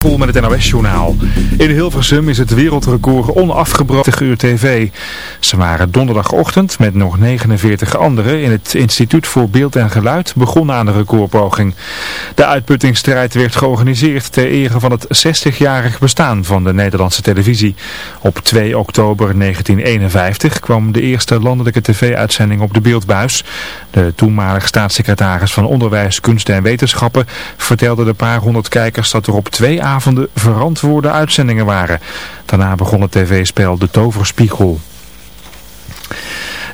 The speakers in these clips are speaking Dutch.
met het NOS-journaal. In Hilversum is het wereldrecord onafgebroken uur tv. Ze waren donderdagochtend met nog 49 anderen in het Instituut voor Beeld en Geluid begonnen aan de recordpoging. De uitputtingsstrijd werd georganiseerd ter ere van het 60-jarig bestaan van de Nederlandse televisie. Op 2 oktober 1951 kwam de eerste landelijke tv-uitzending op de beeldbuis. De toenmalig staatssecretaris van Onderwijs, Kunst en Wetenschappen vertelde de paar honderd kijkers dat er op twee avonden verantwoorde uitzendingen waren. Daarna begon het tv-spel De Toverspiegel.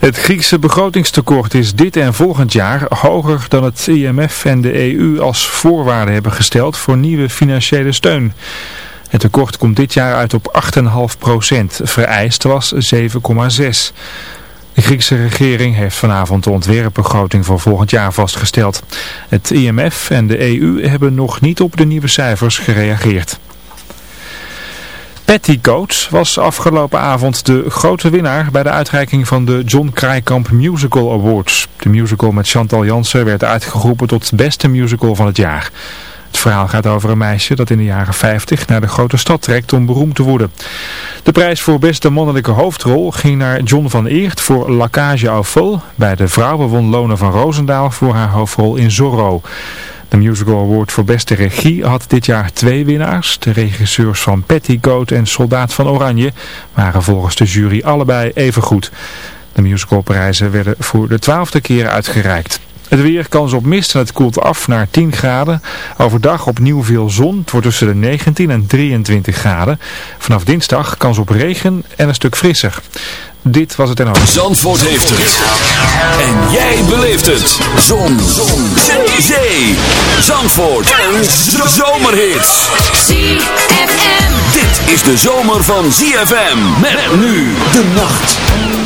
Het Griekse begrotingstekort is dit en volgend jaar hoger dan het IMF en de EU als voorwaarde hebben gesteld voor nieuwe financiële steun. Het tekort komt dit jaar uit op 8,5 procent, vereist was 7,6. De Griekse regering heeft vanavond de ontwerpbegroting voor volgend jaar vastgesteld. Het IMF en de EU hebben nog niet op de nieuwe cijfers gereageerd. Petticoats was afgelopen avond de grote winnaar bij de uitreiking van de John Krijkamp Musical Awards. De musical met Chantal Jansen werd uitgeroepen tot beste musical van het jaar. Het verhaal gaat over een meisje dat in de jaren 50 naar de grote stad trekt om beroemd te worden. De prijs voor beste mannelijke hoofdrol ging naar John van Eert voor Lacage au Vol. Bij de vrouwen won Lone van Roosendaal voor haar hoofdrol in Zorro. De Musical Award voor beste regie had dit jaar twee winnaars. De regisseurs van Petticoat en Soldaat van Oranje waren volgens de jury allebei even goed. De musicalprijzen werden voor de twaalfde keer uitgereikt. Het weer kans op mist en het koelt af naar 10 graden. Overdag opnieuw veel zon. Het wordt tussen de 19 en 23 graden. Vanaf dinsdag kans op regen en een stuk frisser. Dit was het en Zandvoort heeft het. En jij beleeft het. Zon. zon. Zee. Zandvoort. En zomerhits. ZFM. Dit is de zomer van ZFM. Met nu de nacht.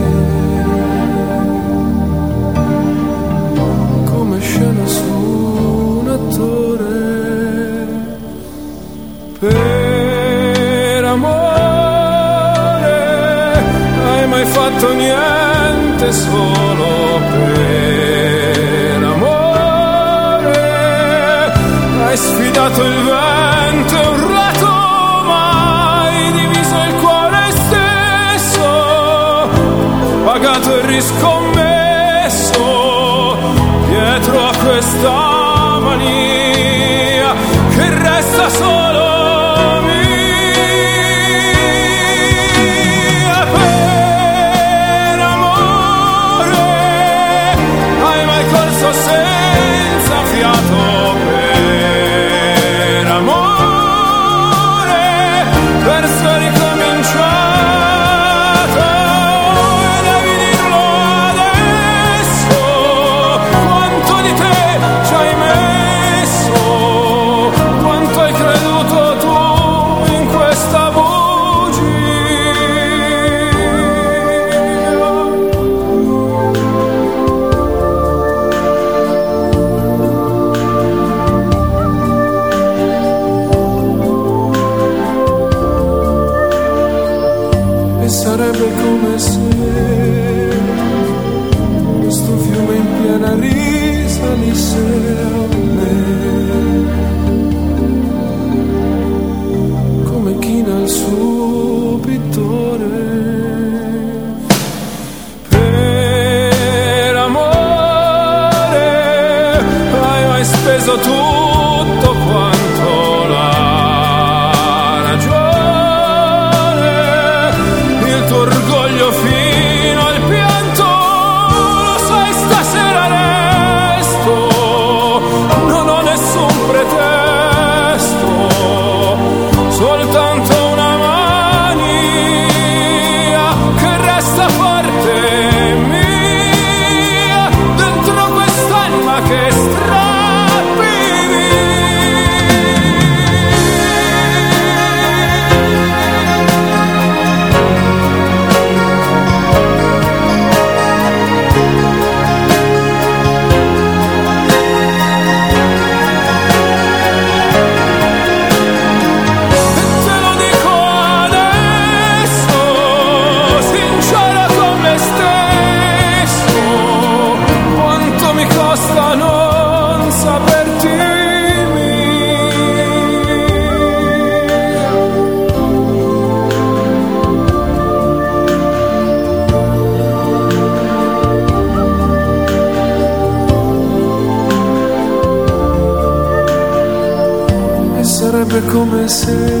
fatto niente solo per amore. Hai sfidato il vento e urlato, rato, ma hai diviso il cuore stesso, pagato e riscommesso dietro a questa maniera. sarebbe come se questo fiume in piena risalisse a me. Come china il suo pittore. Per amore hai mai speso tu. listen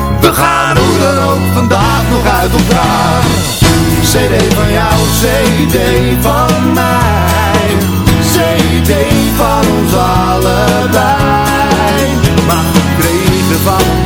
We gaan hoe dan ook vandaag nog uit elkaar. CD van jou, CD van mij. CD van ons allebei. Maar gekregen van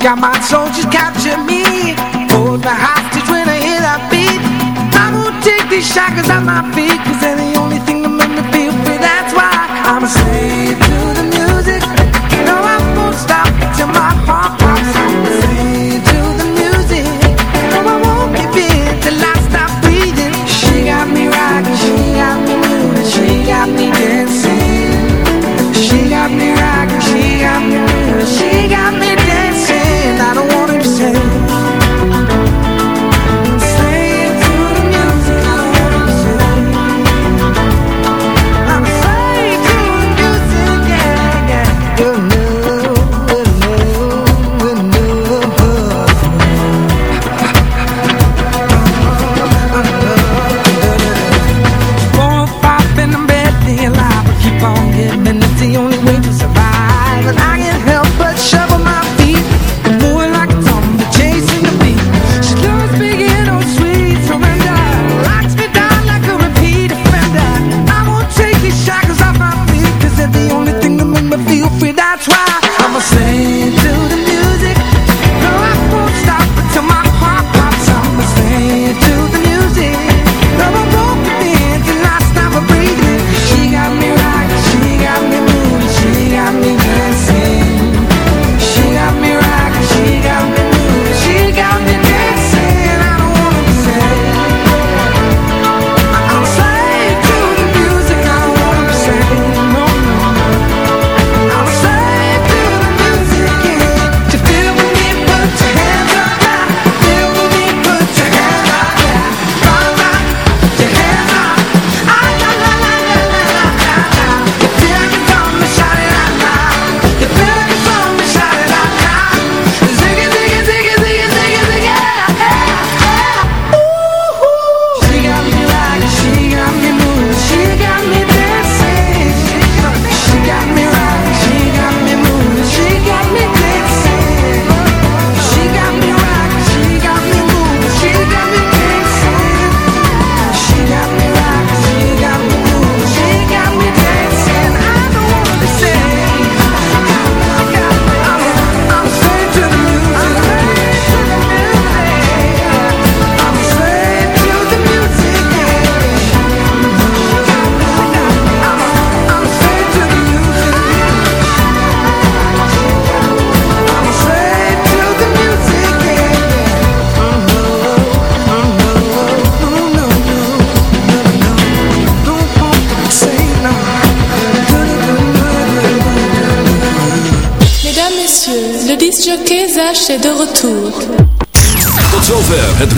got my.